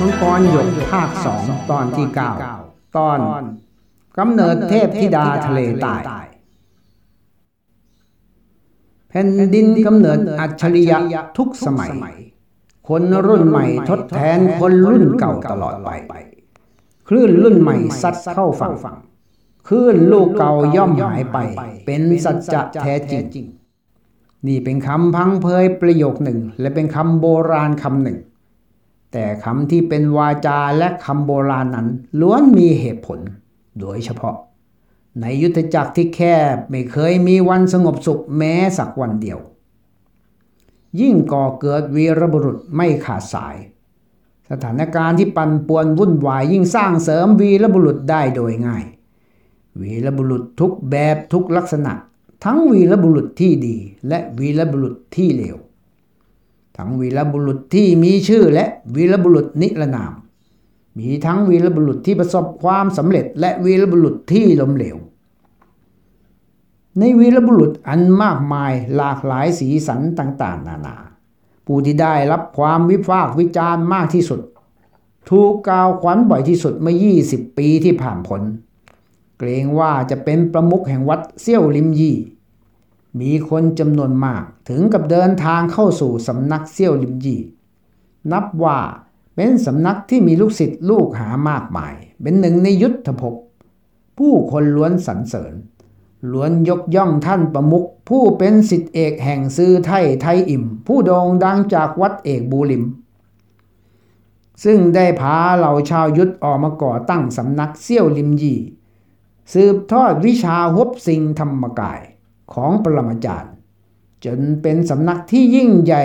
มังกรหยกภาคสองตอนที่เก้าตอนกำเนิดเทพธิดาทะเลใต้แผ่นดินกำเนิดอัจฉริยะทุกสมัย คนรุ่นใหม่ทดแทนคนรุ่นเก่าตลอดไปคลื่นรุ่นใหม่ซัดเข้าฝั่งคลื่นลูกเก่าย่อมหายไป เป็นสัจจะแท้จริง นี่เป็นคำพังเพยประโยคหนึ่ง และเป็นคำโบราณคำหนึ่ง แต่คำที่เป็นวาจาและคำโบราณนั้น ล้วนมีเหตุผลโดยเฉพาะ ในยุทธจักรที่แคบไม่เคยมีวันสงบสุขแม้สักวันเดียว ยิ่งก่อเกิดวีรบุรุษไม่ขาดสาย สถานการณ์ที่ปั่นป่วนวุ่นวายยิ่งสร้างเสริมวีรบุรุษได้โดยง่าย วีรบุรุษทุกแบบทุกลักษณะ ทั้งวีรบุรุษที่ดีและวีรบุรุษที่เลว ทั้งวีรบุรุษที่มีชื่อและวีรบุรุษนิรนาม มีทั้งวีรบุรุษที่ประสบความสำเร็จ และวีรบุรุษที่ล้มเหลว ในวีรบุรุษอันมากมายหลากหลายสีสันต่าง ๆ นานาผู้ที่ได้รับความวิพากษ์วิจารณ์มากที่สุด ถูกกล่าวขวัญบ่อยที่สุดเมื่อ 20 ปีที่ผ่านพ้นเกรงว่าจะเป็นประมุขแห่งวัดเซี่ยวลิมยี่ มีคนจำนวนมากถึงกับเดินทางเข้าสู่สำนักเซี่ยวลิมยี่นับว่าเป็นสำนักที่มีลูกศิษย์ลูกหามากมาย เป็นหนึ่งในยุทธภพผู้คนล้วนสรรเสริญ ล้วนยกย่องท่านประมุขผู้เป็นสิทธิเอกแห่งซื้อไทยไทยอิ่ม ผู้โด่งดังจากวัดเอกบูลิม ซึ่งได้พาเหล่าชาวยุทธออกมาก่อตั้งสำนักเซี่ยวลิมยี่สืบทอดวิชาฮบสิงธรรมกาย ของปรมาจารย์ จนเป็นสำนักที่ยิ่งใหญ่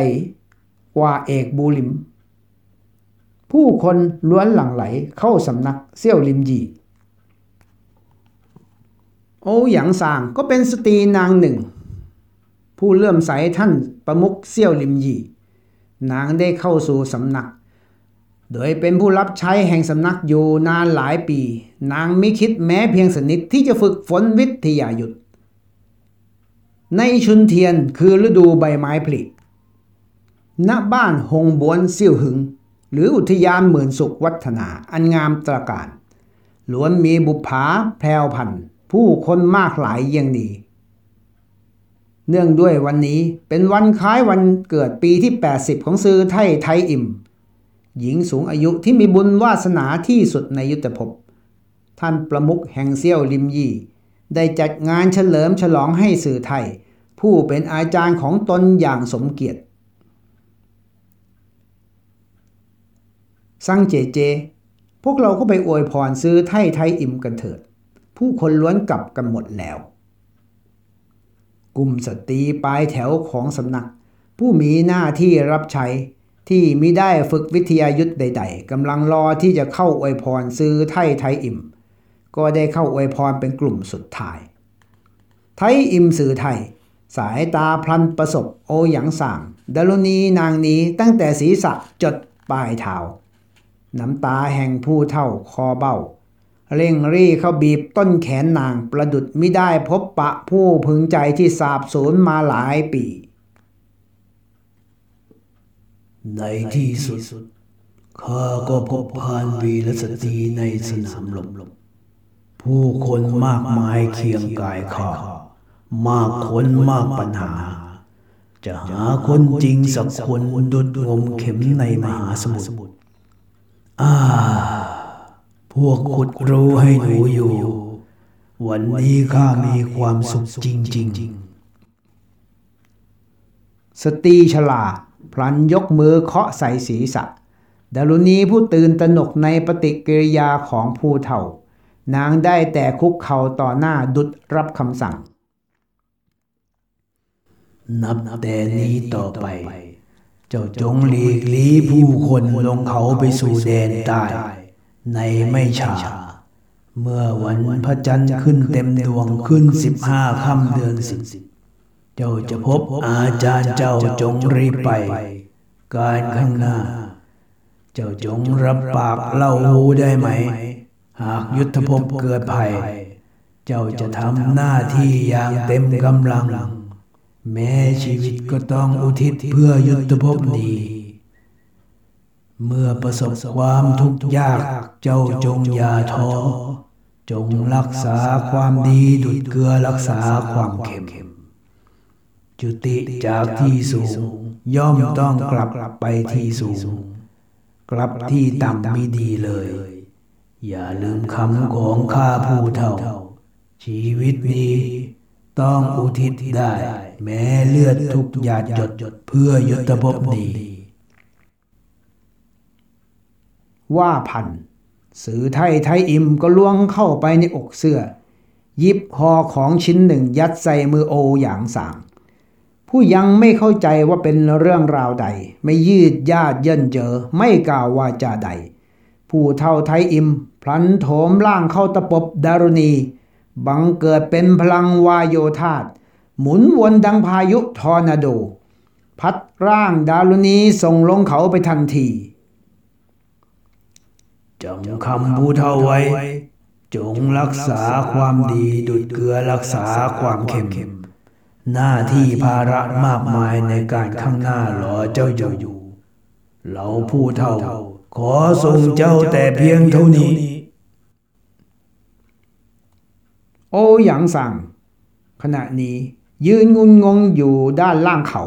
กว่าเอกบูลิม ผู้คนล้วนหลั่งไหลเข้าสำนักเซี่ยวลิมยีโอหยางสางก็เป็นสตรีนางหนึ่ง ผู้เลื่อมใสท่านประมุขเซี่ยวลิมยีนางได้เข้าสู่สำนัก โดยเป็นผู้รับใช้แห่งสำนักอยู่นานหลายปี นางไม่คิดแม้เพียงสนิทที่จะฝึกฝนวิทยายุทธ ในชุนเทียนคือฤดูใบไม้ผลิณบ้านหงบวนเซี่ยวหึง หรืออุทยานหมื่นสุขวัฒนาอันงามตระการล้วนมีบุพาแพรวพันผู้คนมากหลายเยี่ยงนี้เนื่องด้วยวันนี้เป็นวันคล้ายวันเกิดปีที่ 80 ของซื้อไทยไทยอิ่ม หญิงสูงอายุที่มีบุญวาสนาที่สุดในยุทธภพ ท่านประมุขแห่งเซี่ยวลิมยี่ ได้จัดงานเฉลิมฉลองให้สื่อไทย ผู้เป็นอาจารย์ของตนอย่างสมเกียรติสั่งเจเจ พวกเราก็ไปอวยพรซื้อไทยไทยอิ่มกันเถิด ผู้คนล้วนกลับกันหมดแล้ว กลุ่มสตรีปลายแถวของสำนัก ผู้มีหน้าที่รับใช้ที่มิได้ฝึกวิทยายุทธใด ๆกำลังรอที่จะเข้าอวยพรซื้อไทยไทยอิ่ม ก็ได้เข้าอวยพรเป็นกลุ่มสุดท้าย ไทยอิ่มสื่อไทย สายตาพลันประสบโอหยางสั่งดารุณีนางนี้ตั้งแต่ศีรษะจดปลายเท้าน้ำตาแห่งผู้เท่าคอเบ้า เร่งรีเข้าบีบต้นแขนนางประดุดไม่ได้พบปะผู้พึงใจที่สาบสูญมาหลายปี ในที่สุดข้าก็พบพานวีรสตรีในสนามลบผู้คนมากมายเคียงกายข้า มากคนมากปัญหา จะหาคนจริงสักคนดุดงมเข็มในมหาสมุทรอ่า พวกขุดรู้ให้หนูอยู่ วันนี้ข้ามีความสุขจริง ๆ สตรีฉลาดพลันยกมือเคาะใส่ศีรษะดารุณีผู้ตื่นตระหนกในปฏิกิริยาของผู้เฒ่า นางได้แต่คุกเข่าต่อหน้าดุดรับคำสั่ง นับแต่นี้ต่อไป เจ้าจงหลีกลีผู้คนลงเขาไปสู่แดนใต้ในไม่ช้าเมื่อวันพระจันทร์ขึ้นเต็มดวงขึ้นสิบห้าค่ำเดือนสิบเจ้าจะพบอาจารย์เจ้าจงรีบไป การข้างหน้า เจ้าจงรับปากเล่าได้ไหม หากยุทธภพเกิดภัย เจ้าจะทำหน้าที่อย่างเต็มกำลัง แม้ชีวิตก็ต้องอุทิศเพื่อยุทธภพนี้ เมื่อประสบความทุกข์ยากเจ้าจงอย่าท้อจงรักษาความดีดุดเกลือรักษาความเข็ม จุติจากที่สูง ย่อมต้องกลับไปที่สูง กลับที่ต่ำไม่ดีเลย อย่าลืมคำของข้าผู้เท่า ชีวิตนี้ต้องอุทิศได้ แม้เลือดทุกหยาดหยดเพื่อยุทธภพนี้ว่าพันสื่อไทยไทยอิมก็ล่วงเข้าไปในอกเสื้อ ยิบห่อของชิ้นหนึ่งยัดใส่มือโออย่างสาง ผู้ยังไม่เข้าใจว่าเป็นเรื่องราวใด ไม่ยืดญาติเยินเจอไม่กล่าวว่าจะใด ผู้เท่าไทยอิม พลันโถมล่างเข้าตะปบดารุณี บังเกิดเป็นพลังวายโยธาต หมุนวนดังพายุทอร์นาโด พัดร่างดารุณีส่งลงเขาไปทันทีจำคำผู้เท่าไว้ จงรักษาความดีดุดเกลือรักษาความเข็ม หน้าที่ภาระมากมายในการข้างหน้ารอเจ้าอยู่ เราผู้เท่า ขอส่งเจ้าแต่เพียงเท่านี้ โอหยางสั่ง ขณะนี้ ยืนงุนงงอยู่ด้านล่างเขา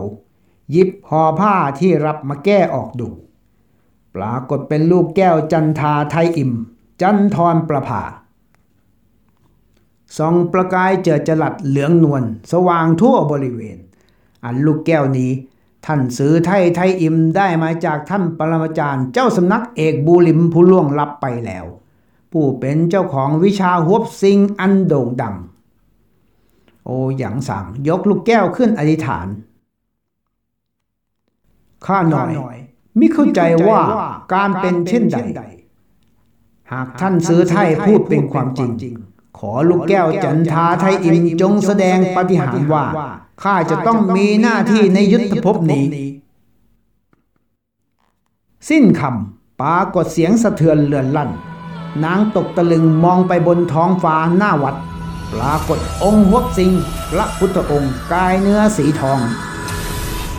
หยิบห่อผ้าที่รับมาแก้ออกดู ปรากฏเป็นลูกแก้วจันทาไทยอิ่ม จันทรประภาส่องประกายเจิดจรัสเหลืองนวลสว่างทั่วบริเวณ อันลูกแก้วนี้ ท่านซื้อไทยไทยอิ่มได้มาจากท่านปรมาจารย์เจ้าสำนักเอกบูลิมผู้ล่วงลับไปแล้ว ผู้เป็นเจ้าของวิชาฮวบซิงอันโด่งดัง โอหยางสั่งยกลูกแก้วขึ้นอธิษฐาน ข้าหน่อยมิเข้าใจว่าการเป็นเช่นใด หากท่านซื้อไทยพูดเป็นความจริง ขอลูกแก้วจันทาไทยอิมจงแสดงปฏิหารว่าข้าจะต้องมีหน้าที่ในยุทธภพนี้ สิ้นคำปรากฏเสียงสะเทือนเลือนลั่น นางตกตะลึงมองไปบนท้องฟ้าหน้าวัด ปรากฏองค์ฮวบสิงพระพุทธองค์กายเนื้อสีทอง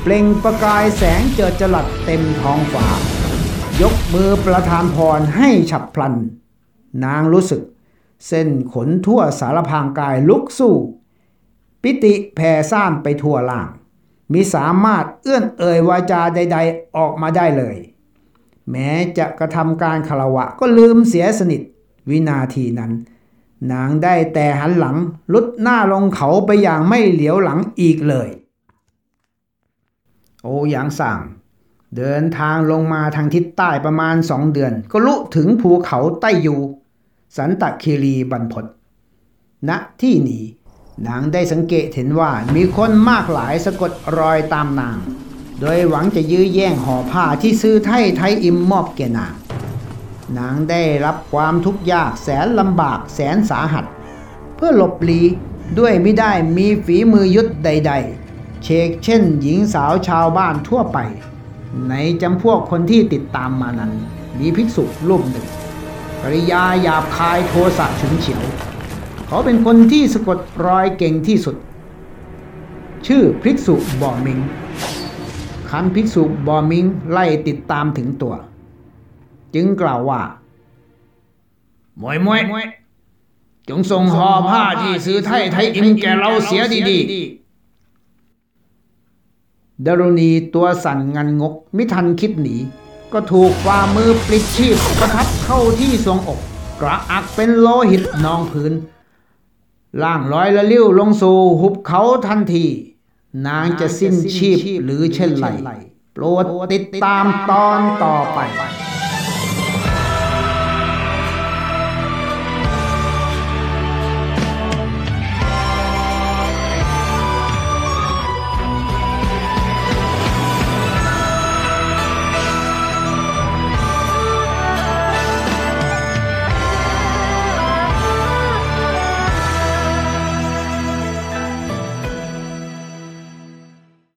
เปล่งประกายแสงเจิดจรัสเต็มท้องฟ้ายกมือประทานพรให้ฉับพลัน นางรู้สึก เส้นขนทั่วสารพางกายลุกสู้ ปิติแผ่ซ่านไปทั่วล่าง มิสามารถเอื้อนเอ่ยวาจาใด ๆ ออกมาได้เลย แม้จะกระทำการคารวะก็ลืมเสียสนิทวินาทีนั้น นางได้แต่หันหลังลุดหน้าลงเขาไปอย่างไม่เหลียวหลังอีกเลย โอหยางสั่ง เดินทางลงมาทางทิศใต้ประมาณสองเดือน ก็ลุถึงภูเขาใต้ยูสันตะคีรีบรรพตณที่นี้นางได้สังเกตเห็นว่ามีคนมากหลายสะกดรอยตามนาง โดยหวังจะยื้อแย่งห่อผ้าที่ซื้อไทยไทยอิมมอบแก่นาง นางได้รับความทุกข์ยากแสนลำบากแสนสาหัส เพื่อหลบหลีด้วยไม่ได้มีฝีมือยุทธใด ๆ เชกเช่นหญิงสาวชาวบ้านทั่วไป ในจำพวกคนที่ติดตามมานั้น มีภิกษุรูปหนึ่งกริยาหยาบคายโทสะฉุนเฉียว เขาเป็นคนที่สะกดรอยเก่งที่สุด ชื่อภิกษุบอมิงคันภิกษุบอมิงไล่ติดตามถึงตัว จึงกล่าวว่ามวยมวยจงส่งห่อผ้าที่ซื้อไทยไทยอิมแกเราเสียดีๆดารุณีตัวสั่นงันงกไม่ทันคิดหนี ก็ถูกฝ่ามือปลิดชีพประทับเข้าที่ทรวงอก กระอักเป็นโลหิตนองพื้น ล่างลอยละลิ้วลงสู่หุบเขาทันที นางจะสิ้นชีพหรือเช่นไรโปรดติดตามตอนต่อไป